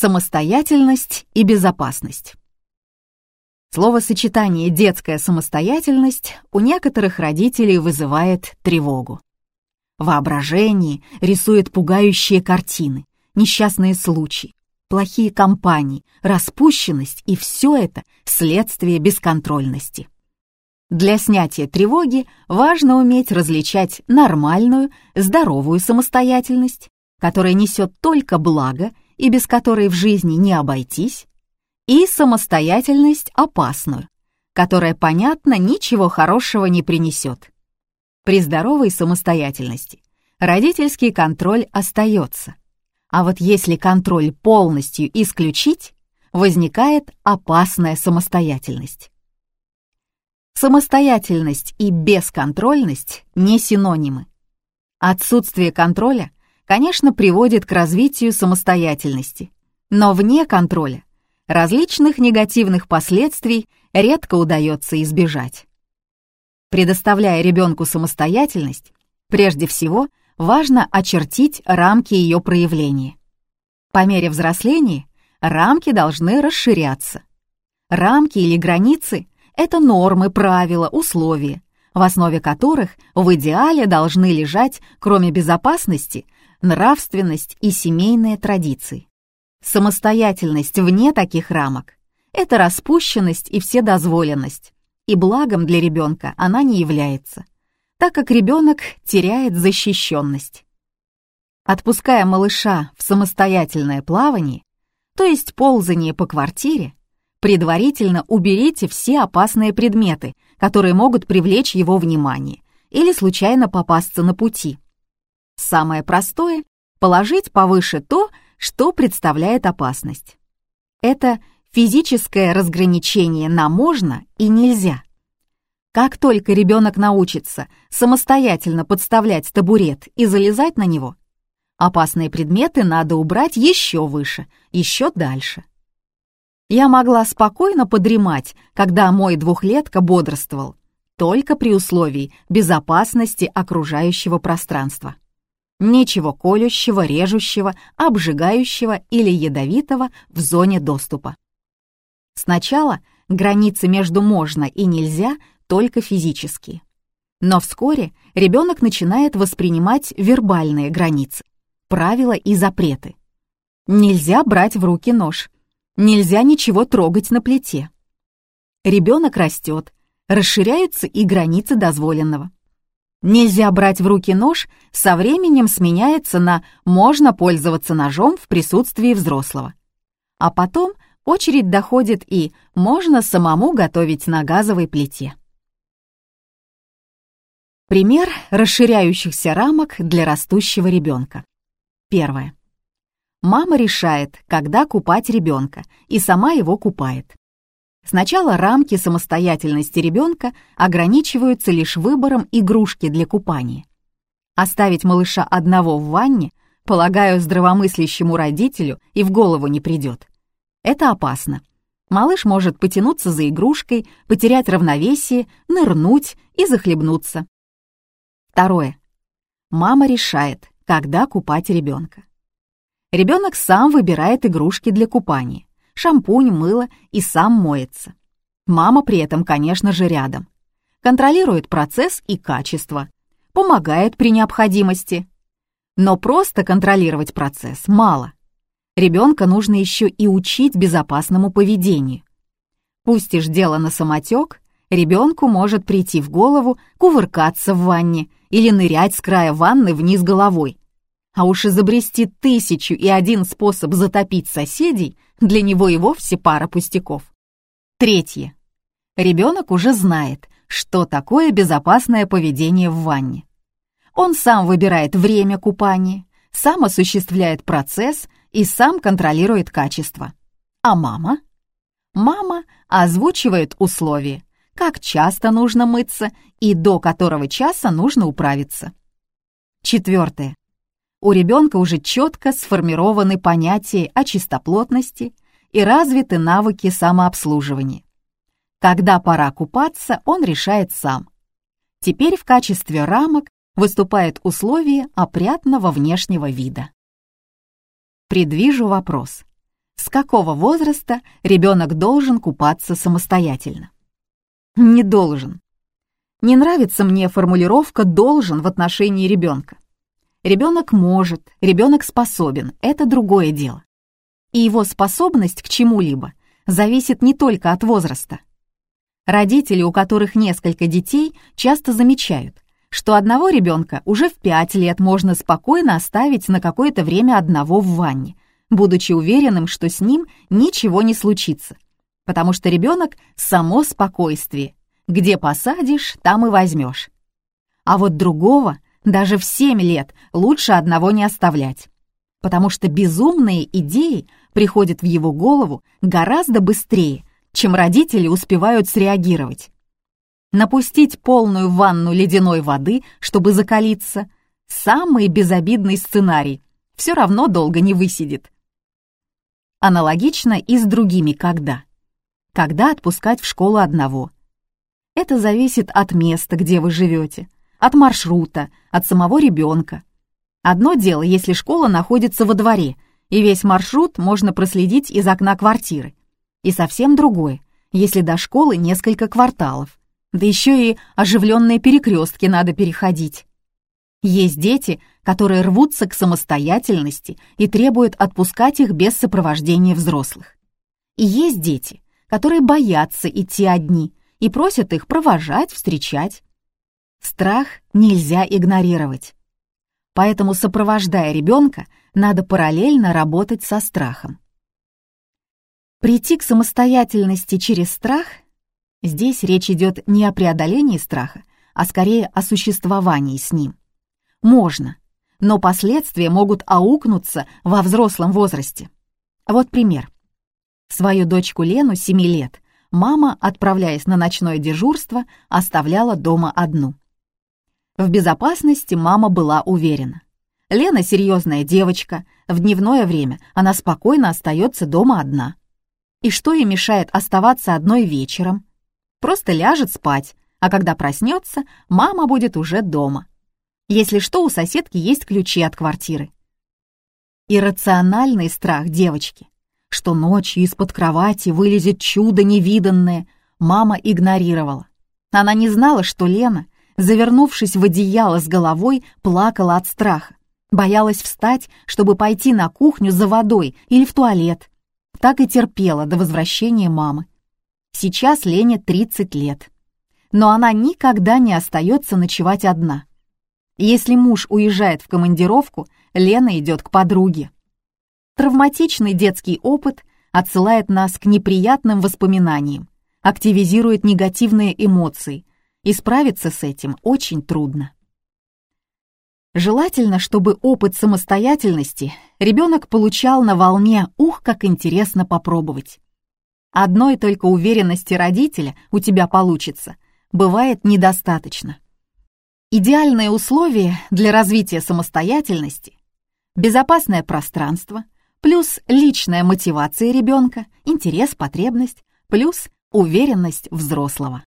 Самостоятельность и безопасность. Словосочетание «детская самостоятельность» у некоторых родителей вызывает тревогу. Воображение рисует пугающие картины, несчастные случаи, плохие компании, распущенность и все это следствие бесконтрольности. Для снятия тревоги важно уметь различать нормальную, здоровую самостоятельность, которая несет только благо и без которой в жизни не обойтись, и самостоятельность опасную, которая, понятно, ничего хорошего не принесет. При здоровой самостоятельности родительский контроль остается, а вот если контроль полностью исключить, возникает опасная самостоятельность. Самостоятельность и бесконтрольность не синонимы. Отсутствие контроля, конечно, приводит к развитию самостоятельности, но вне контроля различных негативных последствий редко удается избежать. Предоставляя ребенку самостоятельность, прежде всего важно очертить рамки ее проявления. По мере взросления рамки должны расширяться. Рамки или границы — это нормы, правила, условия, в основе которых в идеале должны лежать, кроме безопасности, нравственность и семейные традиции. Самостоятельность вне таких рамок — это распущенность и вседозволенность, и благом для ребенка она не является — так как ребенок теряет защищенность. Отпуская малыша в самостоятельное плавание, то есть ползание по квартире, предварительно уберите все опасные предметы, которые могут привлечь его внимание или случайно попасться на пути. Самое простое — положить повыше то, что представляет опасность. Это физическое разграничение на «можно» и «нельзя». Как только ребенок научится самостоятельно подставлять табурет и залезать на него, опасные предметы надо убрать еще выше, еще дальше. Я могла спокойно подремать, когда мой двухлетка бодрствовал, только при условии безопасности окружающего пространства. Ничего колющего, режущего, обжигающего или ядовитого в зоне доступа. Сначала границы между «можно» и «нельзя» только физически. Но вскоре ребенок начинает воспринимать вербальные границы, правила и запреты. Нельзя брать в руки нож, нельзя ничего трогать на плите. Ребенок растет, расширяются и границы дозволенного. Нельзя брать в руки нож со временем сменяется на «можно пользоваться ножом в присутствии взрослого». А потом очередь доходит и «можно самому готовить на газовой плите». Пример расширяющихся рамок для растущего ребенка. Первое. Мама решает, когда купать ребенка, и сама его купает. Сначала рамки самостоятельности ребенка ограничиваются лишь выбором игрушки для купания. Оставить малыша одного в ванне, полагаю, здравомыслящему родителю и в голову не придет. Это опасно. Малыш может потянуться за игрушкой, потерять равновесие, нырнуть и захлебнуться. Второе. Мама решает, когда купать ребенка. Ребенок сам выбирает игрушки для купания, шампунь, мыло и сам моется. Мама при этом, конечно же, рядом. Контролирует процесс и качество, помогает при необходимости. Но просто контролировать процесс мало. Ребенка нужно еще и учить безопасному поведению. Пустишь дело на самотек, ребенку может прийти в голову кувыркаться в ванне или нырять с края ванны вниз головой. А уж изобрести тысячу и один способ затопить соседей для него и вовсе пара пустяков. Третье. Ребенок уже знает, что такое безопасное поведение в ванне. Он сам выбирает время купания, сам осуществляет процесс и сам контролирует качество. А мама? Мама озвучивает условия, как часто нужно мыться и до которого часа нужно управиться. Четвертое. У ребенка уже четко сформированы понятия о чистоплотности и развиты навыки самообслуживания. Когда пора купаться, он решает сам. Теперь в качестве рамок выступает условие опрятного внешнего вида. Предвижу вопрос. С какого возраста ребенок должен купаться самостоятельно? Не должен. Не нравится мне формулировка «должен» в отношении ребенка. Ребенок может, ребенок способен, это другое дело. И его способность к чему-либо зависит не только от возраста. Родители, у которых несколько детей, часто замечают, что одного ребенка уже в 5 лет можно спокойно оставить на какое-то время одного в ванне, будучи уверенным, что с ним ничего не случится, потому что ребенок — само спокойствие, где посадишь, там и возьмешь. А вот другого даже в 7 лет лучше одного не оставлять, потому что безумные идеи приходят в его голову гораздо быстрее, чем родители успевают среагировать. Напустить полную ванну ледяной воды, чтобы закалиться — самый безобидный сценарий, все равно долго не высидит. Аналогично и с другими «когда». Когда отпускать в школу одного — это зависит от места, где вы живете, от маршрута, от самого ребенка. Одно дело, если школа находится во дворе, и весь маршрут можно проследить из окна квартиры. И совсем другое, если до школы несколько кварталов. Да еще и оживленные перекрестки надо переходить. Есть дети, которые рвутся к самостоятельности и требуют отпускать их без сопровождения взрослых. И есть дети, которые боятся идти одни и просят их провожать, встречать. Страх нельзя игнорировать. Поэтому, сопровождая ребенка, надо параллельно работать со страхом. Прийти к самостоятельности через страх — здесь речь идет не о преодолении страха, а скорее о существовании с ним. Можно, но последствия могут аукнуться во взрослом возрасте. Вот пример. Свою дочку Лену, 7 лет, мама, отправляясь на ночное дежурство, оставляла дома одну. В безопасности мама была уверена. Лена серьезная девочка, в дневное время она спокойно остается дома одна. И что ей мешает оставаться одной вечером? Просто ляжет спать, а когда проснется, мама будет уже дома. Если что, у соседки есть ключи от квартиры. Иррациональный страх девочки что ночью из-под кровати вылезет чудо невиданное, мама игнорировала. Она не знала, что Лена, завернувшись в одеяло с головой, плакала от страха. Боялась встать, чтобы пойти на кухню за водой или в туалет. Так и терпела до возвращения мамы. Сейчас Лене 30 лет. Но она никогда не остается ночевать одна. Если муж уезжает в командировку, Лена идет к подруге. Травматичный детский опыт отсылает нас к неприятным воспоминаниям, активизирует негативные эмоции, и справиться с этим очень трудно. Желательно, чтобы опыт самостоятельности ребенок получал на волне «ух, как интересно попробовать». Одной только уверенности родителя у тебя получится бывает недостаточно. Идеальные условия для развития самостоятельности – безопасное пространство – плюс личная мотивация ребенка, интерес, потребность, плюс уверенность взрослого.